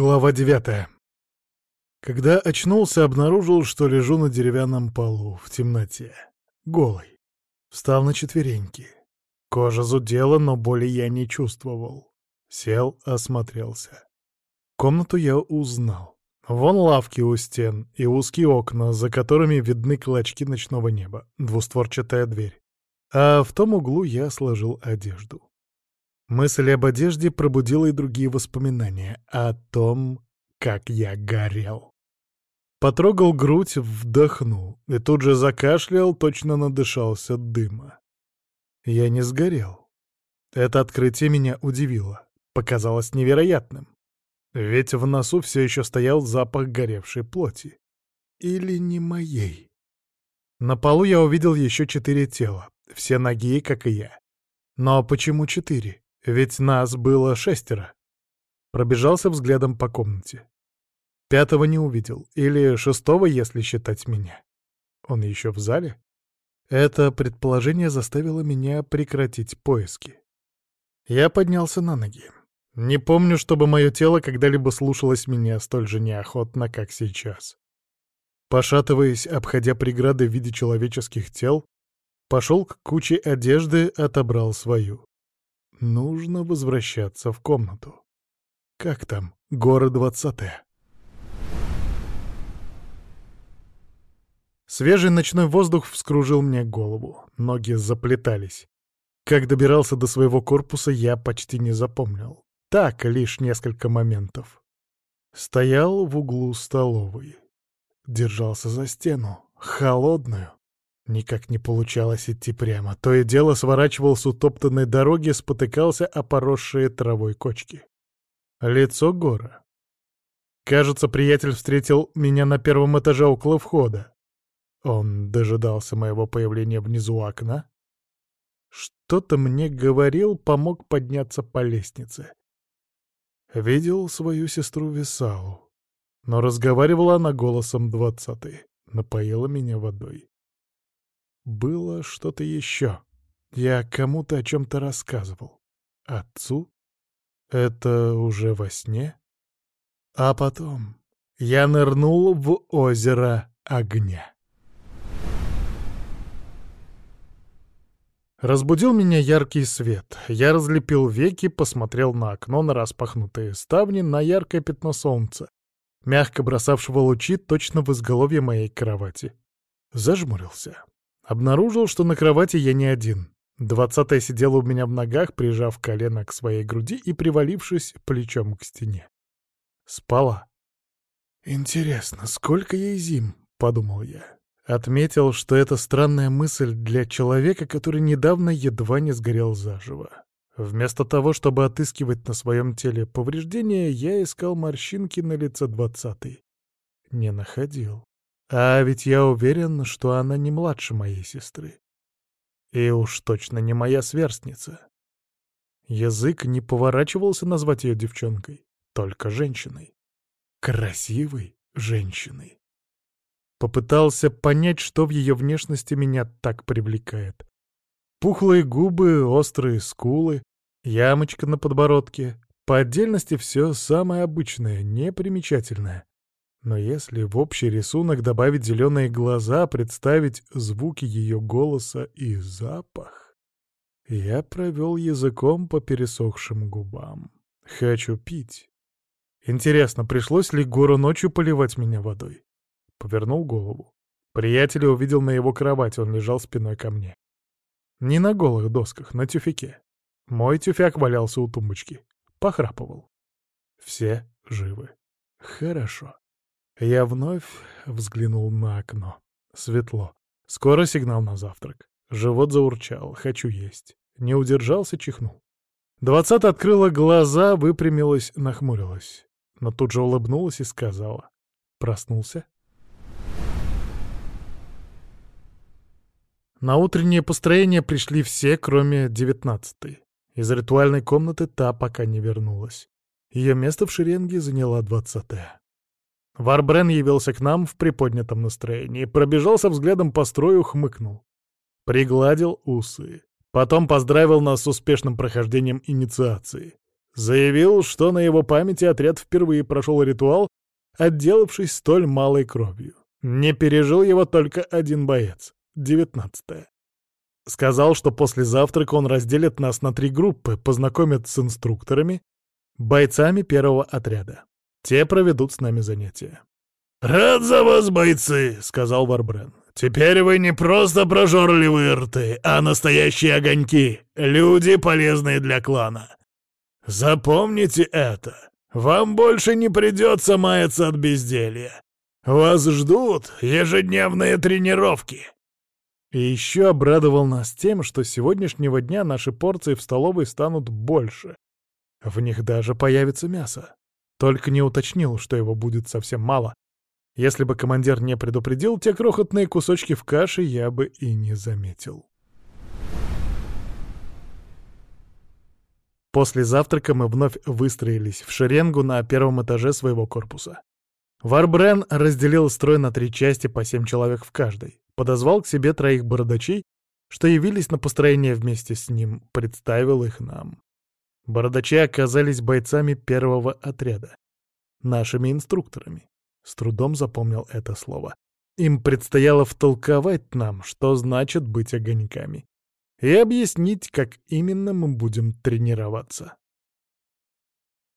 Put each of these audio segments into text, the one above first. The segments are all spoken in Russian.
Глава девятая. Когда очнулся, обнаружил, что лежу на деревянном полу, в темноте. Голый. Встал на четвереньки. Кожа зудела, но боли я не чувствовал. Сел, осмотрелся. Комнату я узнал. Вон лавки у стен и узкие окна, за которыми видны клочки ночного неба, двустворчатая дверь. А в том углу я сложил одежду. Мысль об одежде пробудила и другие воспоминания о том, как я горел. Потрогал грудь, вдохнул и тут же закашлял, точно надышался дыма. Я не сгорел. Это открытие меня удивило, показалось невероятным. Ведь в носу все еще стоял запах горевшей плоти. Или не моей. На полу я увидел еще четыре тела, все ноги, как и я. Но почему четыре? Ведь нас было шестеро. Пробежался взглядом по комнате. Пятого не увидел, или шестого, если считать меня. Он еще в зале? Это предположение заставило меня прекратить поиски. Я поднялся на ноги. Не помню, чтобы мое тело когда-либо слушалось меня столь же неохотно, как сейчас. Пошатываясь, обходя преграды в виде человеческих тел, пошел к куче одежды, отобрал свою. Нужно возвращаться в комнату. Как там? Город двадцатая. Свежий ночной воздух вскружил мне голову. Ноги заплетались. Как добирался до своего корпуса, я почти не запомнил. Так, лишь несколько моментов. Стоял в углу столовой. Держался за стену, холодную. Никак не получалось идти прямо. То и дело сворачивал с утоптанной дороги, спотыкался о поросшие травой кочки. Лицо гора. Кажется, приятель встретил меня на первом этаже около входа. Он дожидался моего появления внизу окна. Что-то мне говорил, помог подняться по лестнице. Видел свою сестру Висалу, но разговаривала она голосом двадцатый, напоила меня водой. Было что-то еще. Я кому-то о чем-то рассказывал. Отцу? Это уже во сне? А потом я нырнул в озеро огня. Разбудил меня яркий свет. Я разлепил веки, посмотрел на окно, на распахнутые ставни, на яркое пятно солнца, мягко бросавшего лучи точно в изголовье моей кровати. Зажмурился. Обнаружил, что на кровати я не один. Двадцатая сидела у меня в ногах, прижав колено к своей груди и привалившись плечом к стене. Спала. «Интересно, сколько ей зим?» — подумал я. Отметил, что это странная мысль для человека, который недавно едва не сгорел заживо. Вместо того, чтобы отыскивать на своем теле повреждения, я искал морщинки на лице двадцатой. Не находил. А ведь я уверен, что она не младше моей сестры. И уж точно не моя сверстница. Язык не поворачивался назвать ее девчонкой, только женщиной. Красивой женщиной. Попытался понять, что в ее внешности меня так привлекает. Пухлые губы, острые скулы, ямочка на подбородке. По отдельности все самое обычное, непримечательное. Но если в общий рисунок добавить зеленые глаза, представить звуки ее голоса и запах... Я провел языком по пересохшим губам. Хочу пить. Интересно, пришлось ли Гору ночью поливать меня водой? Повернул голову. Приятеля увидел на его кровати, он лежал спиной ко мне. Не на голых досках, на тюфяке. Мой тюфяк валялся у тумбочки. Похрапывал. Все живы. Хорошо. Я вновь взглянул на окно. Светло. Скоро сигнал на завтрак. Живот заурчал. Хочу есть. Не удержался, чихнул. Двадцать открыла глаза, выпрямилась, нахмурилась. Но тут же улыбнулась и сказала. Проснулся? На утреннее построение пришли все, кроме девятнадцатой. Из ритуальной комнаты та пока не вернулась. Ее место в шеренге заняла двадцатая. Варбрен явился к нам в приподнятом настроении, пробежался взглядом по строю, хмыкнул. Пригладил усы. Потом поздравил нас с успешным прохождением инициации. Заявил, что на его памяти отряд впервые прошел ритуал, отделавшись столь малой кровью. Не пережил его только один боец, девятнадцатая. Сказал, что после завтрака он разделит нас на три группы, познакомит с инструкторами, бойцами первого отряда. Те проведут с нами занятия. «Рад за вас, бойцы!» — сказал Варбрен. «Теперь вы не просто прожорливые рты, а настоящие огоньки, люди, полезные для клана. Запомните это. Вам больше не придется маяться от безделья. Вас ждут ежедневные тренировки». И еще обрадовал нас тем, что с сегодняшнего дня наши порции в столовой станут больше. В них даже появится мясо. Только не уточнил, что его будет совсем мало. Если бы командир не предупредил, те крохотные кусочки в каше я бы и не заметил. После завтрака мы вновь выстроились в шеренгу на первом этаже своего корпуса. Варбрен разделил строй на три части по семь человек в каждой, подозвал к себе троих бородачей, что явились на построение вместе с ним, представил их нам. Бородачи оказались бойцами первого отряда, нашими инструкторами. С трудом запомнил это слово. Им предстояло втолковать нам, что значит быть огоньками, и объяснить, как именно мы будем тренироваться.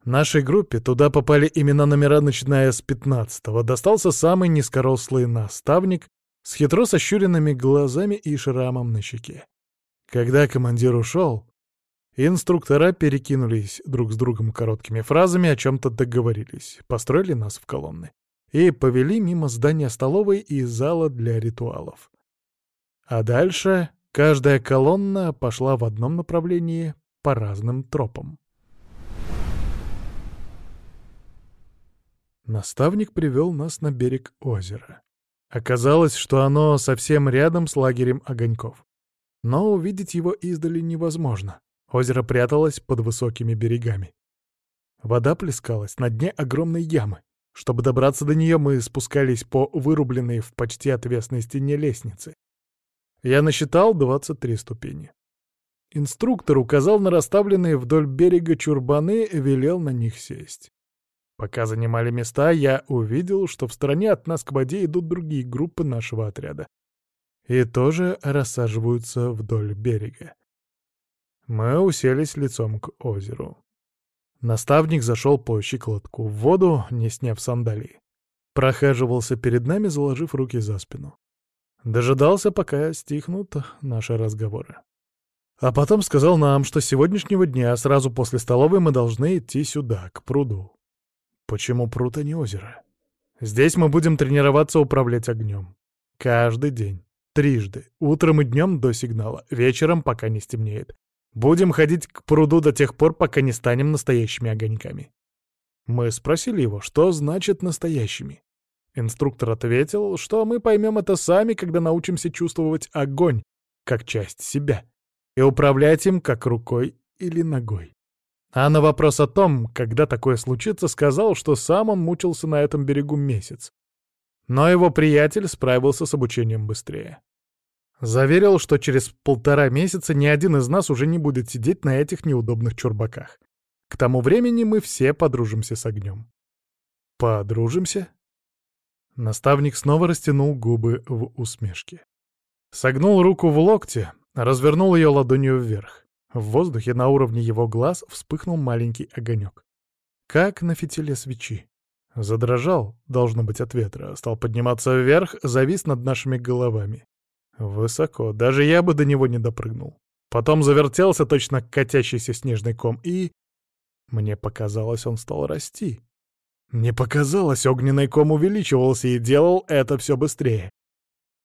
Нашей группе туда попали именно номера, начиная с пятнадцатого. Достался самый низкорослый наставник с хитро сощуренными глазами и шрамом на щеке. Когда командир ушел, инструктора перекинулись друг с другом короткими фразами, о чем-то договорились, построили нас в колонны и повели мимо здания столовой и зала для ритуалов. А дальше каждая колонна пошла в одном направлении по разным тропам. Наставник привел нас на берег озера. Оказалось, что оно совсем рядом с лагерем огоньков. Но увидеть его издали невозможно. Озеро пряталось под высокими берегами. Вода плескалась на дне огромной ямы. Чтобы добраться до нее, мы спускались по вырубленной в почти отвесной стене лестнице. Я насчитал 23 ступени. Инструктор указал на расставленные вдоль берега чурбаны, велел на них сесть. Пока занимали места, я увидел, что в стороне от нас к воде идут другие группы нашего отряда. И тоже рассаживаются вдоль берега. Мы уселись лицом к озеру. Наставник зашел по щиколотку в воду, не сняв сандалии. Прохаживался перед нами, заложив руки за спину. Дожидался, пока стихнут наши разговоры. А потом сказал нам, что с сегодняшнего дня, сразу после столовой, мы должны идти сюда, к пруду. Почему пруд, а не озеро? Здесь мы будем тренироваться управлять огнем. Каждый день. Трижды. Утром и днем до сигнала. Вечером, пока не стемнеет. Будем ходить к пруду до тех пор, пока не станем настоящими огоньками. Мы спросили его, что значит «настоящими». Инструктор ответил, что мы поймем это сами, когда научимся чувствовать огонь, как часть себя, и управлять им как рукой или ногой. А на вопрос о том, когда такое случится, сказал, что сам он мучился на этом берегу месяц. Но его приятель справился с обучением быстрее. Заверил, что через полтора месяца ни один из нас уже не будет сидеть на этих неудобных чурбаках. К тому времени мы все подружимся с огнем. Подружимся? Наставник снова растянул губы в усмешке. Согнул руку в локте, развернул ее ладонью вверх. В воздухе на уровне его глаз вспыхнул маленький огонек. Как на фитиле свечи. Задрожал, должно быть, от ветра, стал подниматься вверх, завис над нашими головами. Высоко, даже я бы до него не допрыгнул. Потом завертелся точно катящийся снежный ком, и... Мне показалось, он стал расти. Мне показалось, огненный ком увеличивался и делал это все быстрее.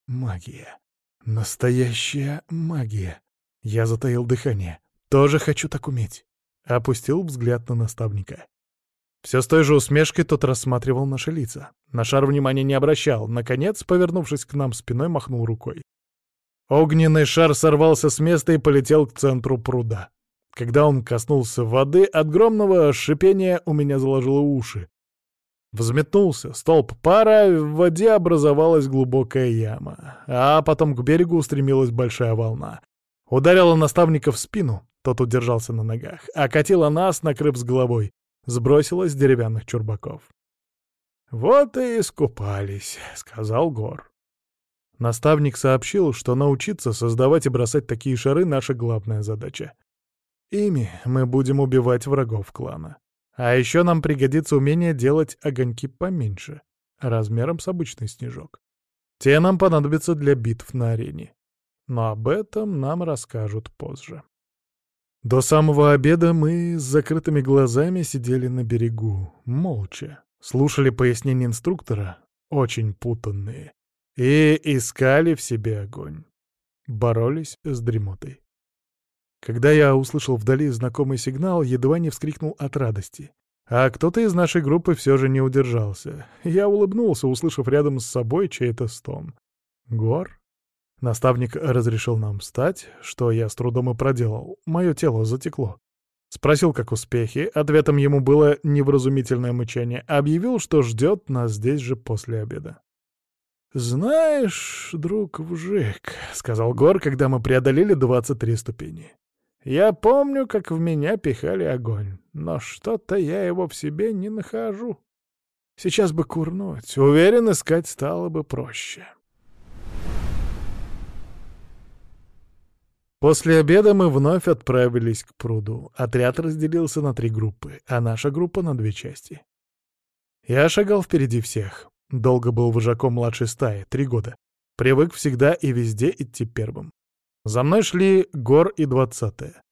Магия. Настоящая магия. Я затаил дыхание. Тоже хочу так уметь. Опустил взгляд на наставника. Все с той же усмешкой тот рассматривал наши лица. На шар внимания не обращал. Наконец, повернувшись к нам спиной, махнул рукой. Огненный шар сорвался с места и полетел к центру пруда. Когда он коснулся воды, от громного шипения у меня заложило уши. Взметнулся столб пара, в воде образовалась глубокая яма, а потом к берегу устремилась большая волна. Ударила наставника в спину, тот удержался на ногах, окатила нас, накрыв с головой, сбросила с деревянных чурбаков. «Вот и искупались», — сказал Гор. Наставник сообщил, что научиться создавать и бросать такие шары — наша главная задача. Ими мы будем убивать врагов клана. А еще нам пригодится умение делать огоньки поменьше, размером с обычный снежок. Те нам понадобятся для битв на арене. Но об этом нам расскажут позже. До самого обеда мы с закрытыми глазами сидели на берегу, молча, слушали пояснения инструктора, очень путанные, и искали в себе огонь. Боролись с дремотой. Когда я услышал вдали знакомый сигнал, едва не вскрикнул от радости. А кто-то из нашей группы все же не удержался. Я улыбнулся, услышав рядом с собой чей-то стон. «Гор?» Наставник разрешил нам встать, что я с трудом и проделал. Мое тело затекло. Спросил, как успехи. Ответом ему было невразумительное мычание. Объявил, что ждет нас здесь же после обеда. «Знаешь, друг Вжик», — сказал Гор, когда мы преодолели 23 ступени. «Я помню, как в меня пихали огонь, но что-то я его в себе не нахожу. Сейчас бы курнуть, уверен, искать стало бы проще». После обеда мы вновь отправились к пруду. Отряд разделился на три группы, а наша группа — на две части. Я шагал впереди всех. Долго был вожаком младшей стаи, три года. Привык всегда и везде идти первым. За мной шли Гор и двадцатая.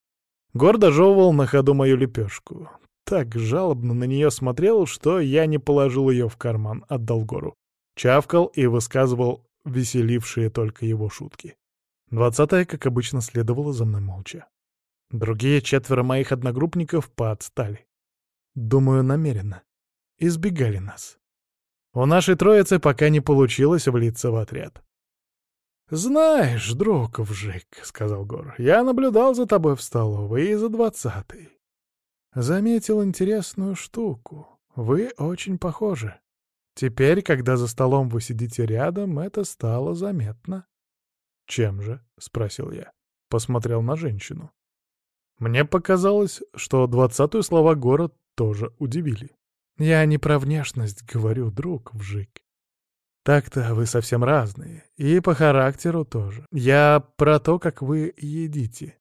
Гор дожевывал на ходу мою лепешку. Так жалобно на нее смотрел, что я не положил ее в карман, отдал Гору. Чавкал и высказывал веселившие только его шутки. Двадцатая, как обычно, следовала за мной молча. Другие четверо моих одногруппников поотстали. Думаю, намеренно. Избегали нас. У нашей троицы пока не получилось влиться в отряд. «Знаешь, друг Вжик», — сказал Гор, — «я наблюдал за тобой в столовой и за двадцатой. Заметил интересную штуку. Вы очень похожи. Теперь, когда за столом вы сидите рядом, это стало заметно. «Чем же?» — спросил я. Посмотрел на женщину. Мне показалось, что двадцатую слова город тоже удивили. «Я не про внешность говорю, друг Вжик. Так-то вы совсем разные, и по характеру тоже. Я про то, как вы едите.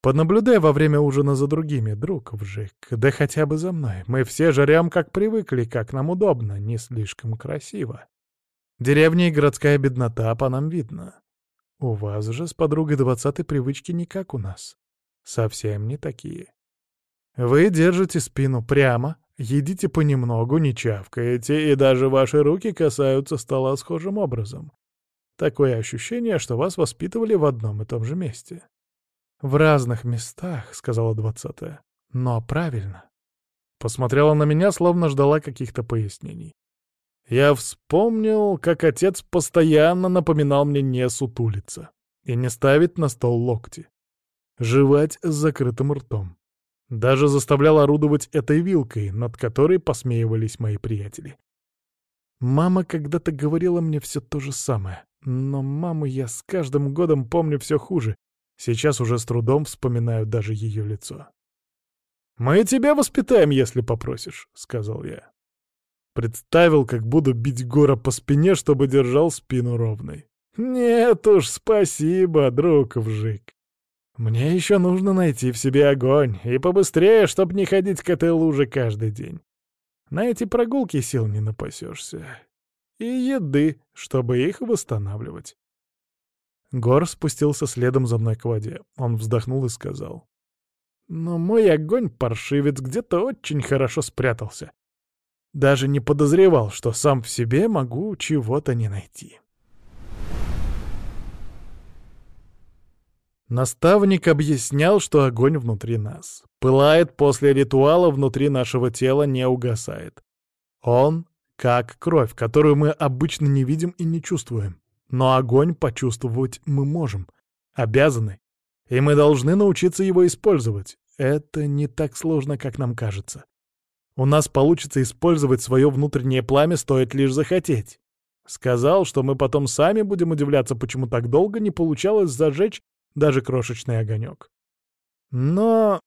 Понаблюдай во время ужина за другими, друг Вжик, да хотя бы за мной. Мы все жарям, как привыкли, как нам удобно, не слишком красиво. Деревня и городская беднота по нам видно. У вас же с подругой двадцатой привычки не как у нас. Совсем не такие. Вы держите спину прямо, едите понемногу, не чавкаете, и даже ваши руки касаются стола схожим образом. Такое ощущение, что вас воспитывали в одном и том же месте. «В разных местах», — сказала двадцатая. «Но правильно». Посмотрела на меня, словно ждала каких-то пояснений. Я вспомнил, как отец постоянно напоминал мне не сутулиться и не ставить на стол локти. Жевать с закрытым ртом. Даже заставлял орудовать этой вилкой, над которой посмеивались мои приятели. Мама когда-то говорила мне все то же самое, но маму я с каждым годом помню все хуже. Сейчас уже с трудом вспоминаю даже ее лицо. «Мы тебя воспитаем, если попросишь», — сказал я. Представил, как буду бить Гора по спине, чтобы держал спину ровной. Нет уж, спасибо, друг Вжик. Мне еще нужно найти в себе огонь, и побыстрее, чтоб не ходить к этой луже каждый день. На эти прогулки сил не напасешься. И еды, чтобы их восстанавливать. Гор спустился следом за мной к воде. Он вздохнул и сказал. «Но мой огонь-паршивец где-то очень хорошо спрятался. Даже не подозревал, что сам в себе могу чего-то не найти. Наставник объяснял, что огонь внутри нас. Пылает после ритуала внутри нашего тела, не угасает. Он как кровь, которую мы обычно не видим и не чувствуем. Но огонь почувствовать мы можем, обязаны. И мы должны научиться его использовать. Это не так сложно, как нам кажется. У нас получится использовать свое внутреннее пламя, стоит лишь захотеть. Сказал, что мы потом сами будем удивляться, почему так долго не получалось зажечь даже крошечный огонек. Но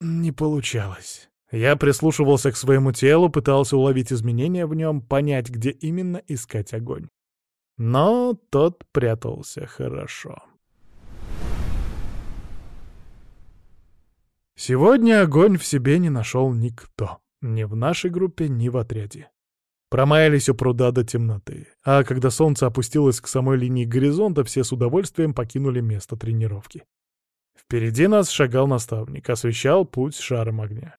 не получалось. Я прислушивался к своему телу, пытался уловить изменения в нем, понять, где именно искать огонь. Но тот прятался хорошо. Сегодня огонь в себе не нашел никто. Ни в нашей группе, ни в отряде. Промаялись у пруда до темноты, а когда солнце опустилось к самой линии горизонта, все с удовольствием покинули место тренировки. Впереди нас шагал наставник, освещал путь шаром огня.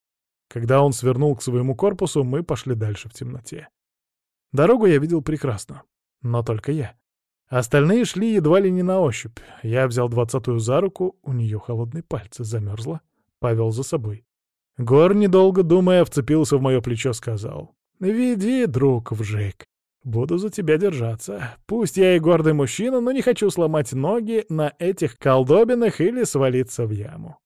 Когда он свернул к своему корпусу, мы пошли дальше в темноте. Дорогу я видел прекрасно, но только я. Остальные шли едва ли не на ощупь. Я взял двадцатую за руку, у нее холодные пальцы, замерзла повел за собой. Гор, недолго думая, вцепился в мое плечо, сказал. «Веди, друг, вжик. Буду за тебя держаться. Пусть я и гордый мужчина, но не хочу сломать ноги на этих колдобинах или свалиться в яму».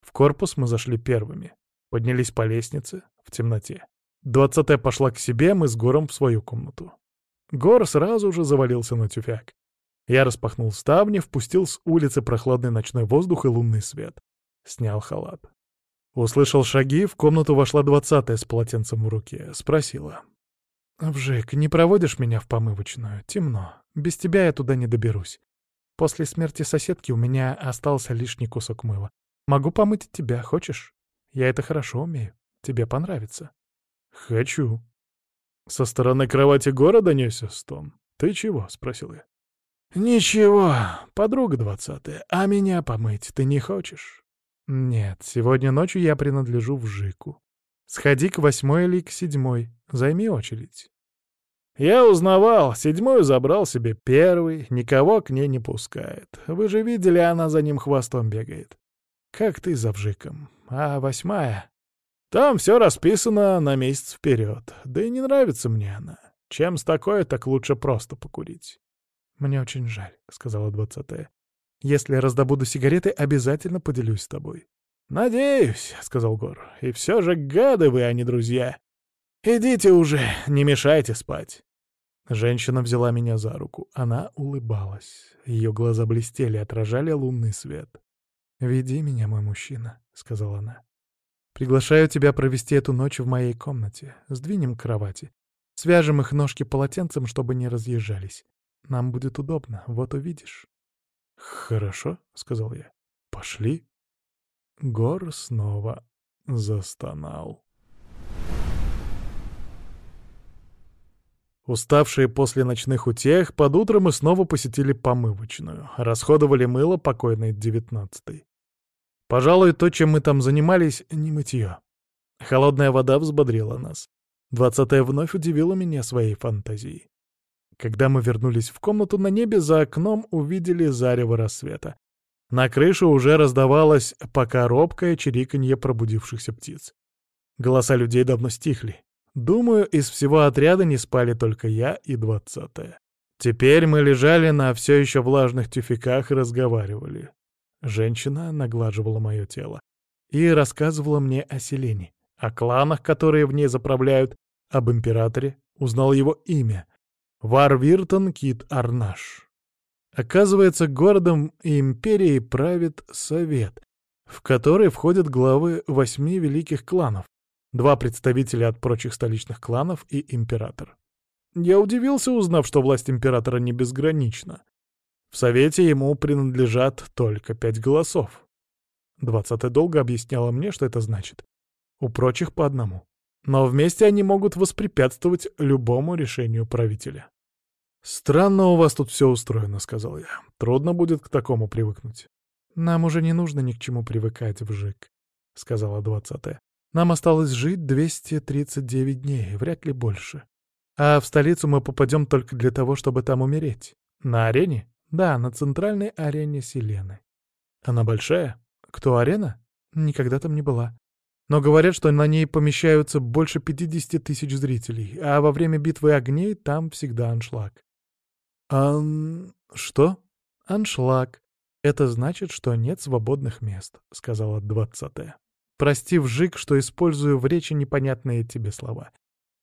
В корпус мы зашли первыми. Поднялись по лестнице в темноте. Двадцатая пошла к себе, мы с Гором в свою комнату. Гор сразу же завалился на тюфяк. Я распахнул ставни, впустил с улицы прохладный ночной воздух и лунный свет. Снял халат. Услышал шаги, в комнату вошла двадцатая с полотенцем в руке. Спросила. «Вжик, не проводишь меня в помывочную? Темно. Без тебя я туда не доберусь. После смерти соседки у меня остался лишний кусок мыла. Могу помыть тебя, хочешь? Я это хорошо умею. Тебе понравится». «Хочу». Со стороны кровати города несся стон. «Ты чего?» — спросил я. «Ничего, подруга двадцатая, а меня помыть ты не хочешь?» «Нет, сегодня ночью я принадлежу в Жику. Сходи к восьмой или к седьмой, займи очередь». Я узнавал, седьмую забрал себе первый, никого к ней не пускает. Вы же видели, она за ним хвостом бегает. Как ты за вжиком. А восьмая? Там все расписано на месяц вперед. Да и не нравится мне она. Чем с такой, так лучше просто покурить. «Мне очень жаль», — сказала двадцатая. Если раздобуду сигареты, обязательно поделюсь с тобой». «Надеюсь», — сказал Гор. «И все же гады вы, а не друзья. Идите уже, не мешайте спать». Женщина взяла меня за руку. Она улыбалась. Ее глаза блестели, отражали лунный свет. «Веди меня, мой мужчина», — сказала она. «Приглашаю тебя провести эту ночь в моей комнате. Сдвинем кровати. Свяжем их ножки полотенцем, чтобы не разъезжались. Нам будет удобно, вот увидишь». «Хорошо», — сказал я. «Пошли». Гор снова застонал. Уставшие после ночных утех, под утро мы снова посетили помывочную. Расходовали мыло покойной девятнадцатой. Пожалуй, то, чем мы там занимались, не мытье. Холодная вода взбодрила нас. Двадцатая вновь удивила меня своей фантазией. Когда мы вернулись в комнату, на небе за окном увидели зарево рассвета. На крыше уже раздавалось пока робкое чириканье пробудившихся птиц. Голоса людей давно стихли. Думаю, из всего отряда не спали только я и двадцатая. Теперь мы лежали на все еще влажных тюфяках и разговаривали. Женщина наглаживала мое тело и рассказывала мне о селении, о кланах, которые в ней заправляют, об императоре, узнал его имя — Варвиртон Кит Арнаш. Оказывается, городом и империей правит совет, в который входят главы восьми великих кланов, два представителя от прочих столичных кланов и император. Я удивился, узнав, что власть императора не безгранична. В совете ему принадлежат только пять голосов. Двадцатая долго объясняла мне, что это значит. У прочих по одному но вместе они могут воспрепятствовать любому решению правителя. «Странно у вас тут все устроено», — сказал я. «Трудно будет к такому привыкнуть». «Нам уже не нужно ни к чему привыкать, Вжик», — сказала двадцатая. «Нам осталось жить 239 дней, вряд ли больше. А в столицу мы попадем только для того, чтобы там умереть. На арене? Да, на центральной арене Селены. Она большая? Кто арена? Никогда там не была. Но говорят, что на ней помещаются больше 50 тысяч зрителей, а во время битвы огней там всегда аншлаг. «Ан... что?» «Аншлаг. Это значит, что нет свободных мест», — сказала двадцатая. «Прости, Вжик, что использую в речи непонятные тебе слова.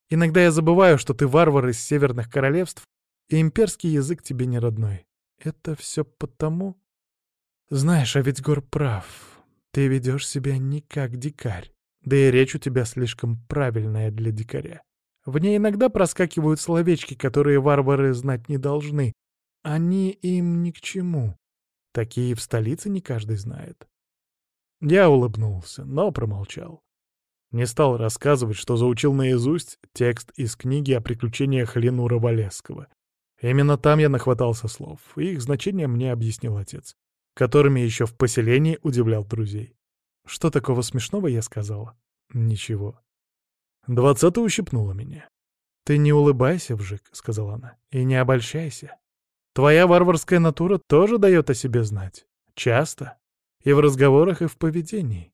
Иногда я забываю, что ты варвар из северных королевств, и имперский язык тебе не родной. Это все потому...» «Знаешь, а ведь Гор прав. Ты ведешь себя не как дикарь, да и речь у тебя слишком правильная для дикаря. В ней иногда проскакивают словечки, которые варвары знать не должны. Они им ни к чему. Такие в столице не каждый знает. Я улыбнулся, но промолчал. Не стал рассказывать, что заучил наизусть текст из книги о приключениях Ленура Валесского. Именно там я нахватался слов, и их значение мне объяснил отец, которыми еще в поселении удивлял друзей. Что такого смешного я сказала? Ничего. Двадцатая ущипнула меня. «Ты не улыбайся, Вжик», — сказала она, — «и не обольщайся. Твоя варварская натура тоже дает о себе знать. Часто. И в разговорах, и в поведении.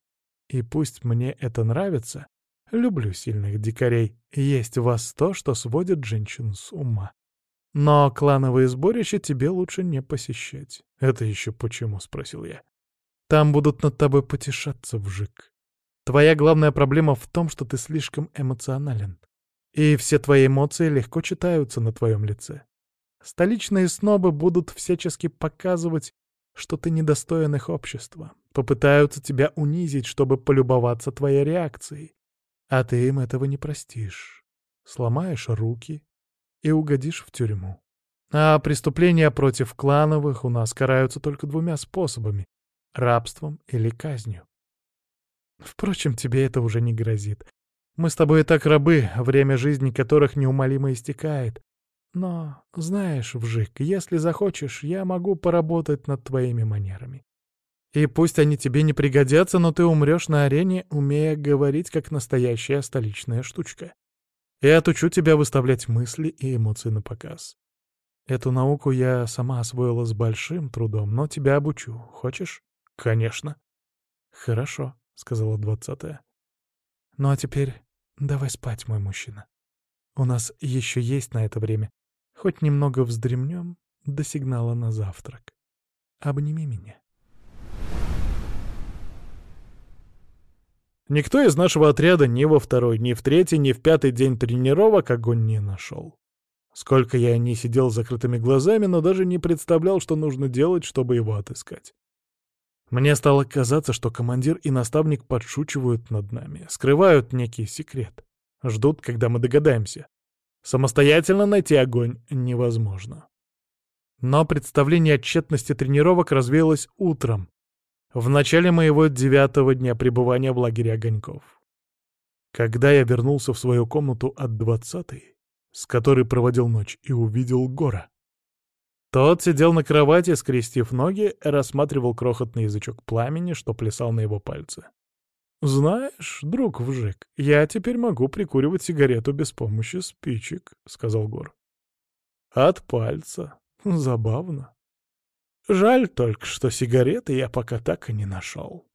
И пусть мне это нравится, люблю сильных дикарей, есть в вас то, что сводит женщин с ума. Но клановые сборища тебе лучше не посещать. Это еще почему, спросил я. Там будут над тобой потешаться, Вжик. Твоя главная проблема в том, что ты слишком эмоционален. И все твои эмоции легко читаются на твоем лице. Столичные снобы будут всячески показывать, что ты недостоин их общества. Попытаются тебя унизить, чтобы полюбоваться твоей реакцией. А ты им этого не простишь. Сломаешь руки и угодишь в тюрьму. А преступления против клановых у нас караются только двумя способами — рабством или казнью. Впрочем, тебе это уже не грозит. Мы с тобой и так рабы, время жизни которых неумолимо истекает. Но, знаешь, Вжик, если захочешь, я могу поработать над твоими манерами. И пусть они тебе не пригодятся, но ты умрешь на арене, умея говорить как настоящая столичная штучка. И отучу тебя выставлять мысли и эмоции на показ. Эту науку я сама освоила с большим трудом, но тебя обучу. Хочешь? Конечно. Хорошо сказала двадцатая. «Ну а теперь давай спать, мой мужчина. У нас еще есть на это время. Хоть немного вздремнем до сигнала на завтрак. Обними меня». Никто из нашего отряда ни во второй, ни в третий, ни в пятый день тренировок огонь не нашел. Сколько я не сидел с закрытыми глазами, но даже не представлял, что нужно делать, чтобы его отыскать. Мне стало казаться, что командир и наставник подшучивают над нами, скрывают некий секрет. Ждут, когда мы догадаемся. Самостоятельно найти огонь невозможно. Но представление о тщетности тренировок развеялось утром, в начале моего девятого дня пребывания в лагере огоньков. Когда я вернулся в свою комнату от двадцатой, с которой проводил ночь, и увидел Гора. Тот сидел на кровати, скрестив ноги, рассматривал крохотный язычок пламени, что плясал на его пальце. «Знаешь, друг Вжик, я теперь могу прикуривать сигарету без помощи спичек», — сказал Гор. «От пальца. Забавно. Жаль только, что сигареты я пока так и не нашел».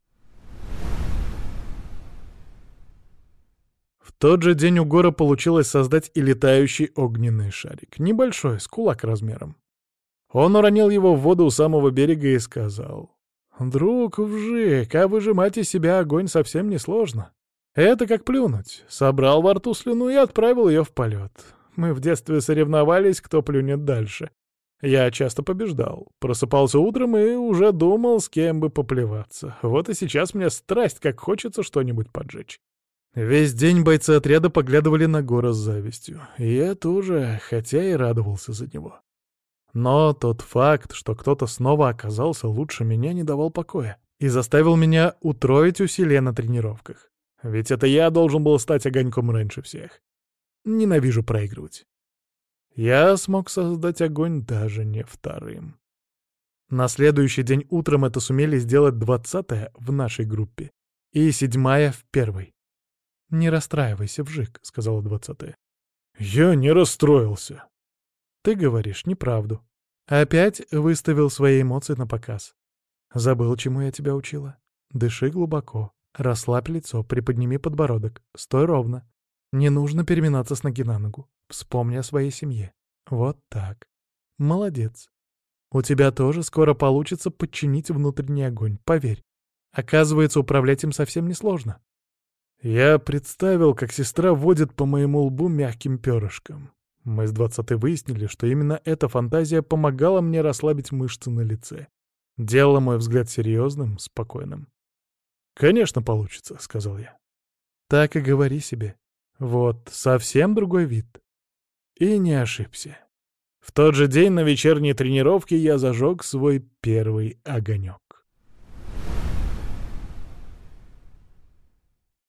В тот же день у Гора получилось создать и летающий огненный шарик, небольшой, с кулак размером. Он уронил его в воду у самого берега и сказал. «Друг Вжик, а выжимать из себя огонь совсем несложно. Это как плюнуть. Собрал во рту слюну и отправил ее в полет. Мы в детстве соревновались, кто плюнет дальше. Я часто побеждал. Просыпался утром и уже думал, с кем бы поплеваться. Вот и сейчас мне страсть, как хочется что-нибудь поджечь. Весь день бойцы отряда поглядывали на Гора с завистью. Я тоже, хотя и радовался за него. Но тот факт, что кто-то снова оказался лучше меня, не давал покоя и заставил меня утроить усилия на тренировках. Ведь это я должен был стать огоньком раньше всех. Ненавижу проигрывать. Я смог создать огонь даже не вторым. На следующий день утром это сумели сделать двадцатая в нашей группе и седьмая в первой. «Не расстраивайся, Вжик», — сказала двадцатая. «Я не расстроился», ты говоришь неправду. Опять выставил свои эмоции на показ. Забыл, чему я тебя учила? Дыши глубоко, расслабь лицо, приподними подбородок, стой ровно. Не нужно переминаться с ноги на ногу. Вспомни о своей семье. Вот так. Молодец. У тебя тоже скоро получится подчинить внутренний огонь, поверь. Оказывается, управлять им совсем несложно. Я представил, как сестра водит по моему лбу мягким перышком. Мы с двадцатой выяснили, что именно эта фантазия помогала мне расслабить мышцы на лице. Делала мой взгляд серьезным, спокойным. «Конечно получится», — сказал я. «Так и говори себе. Вот, совсем другой вид». И не ошибся. В тот же день на вечерней тренировке я зажег свой первый огонек.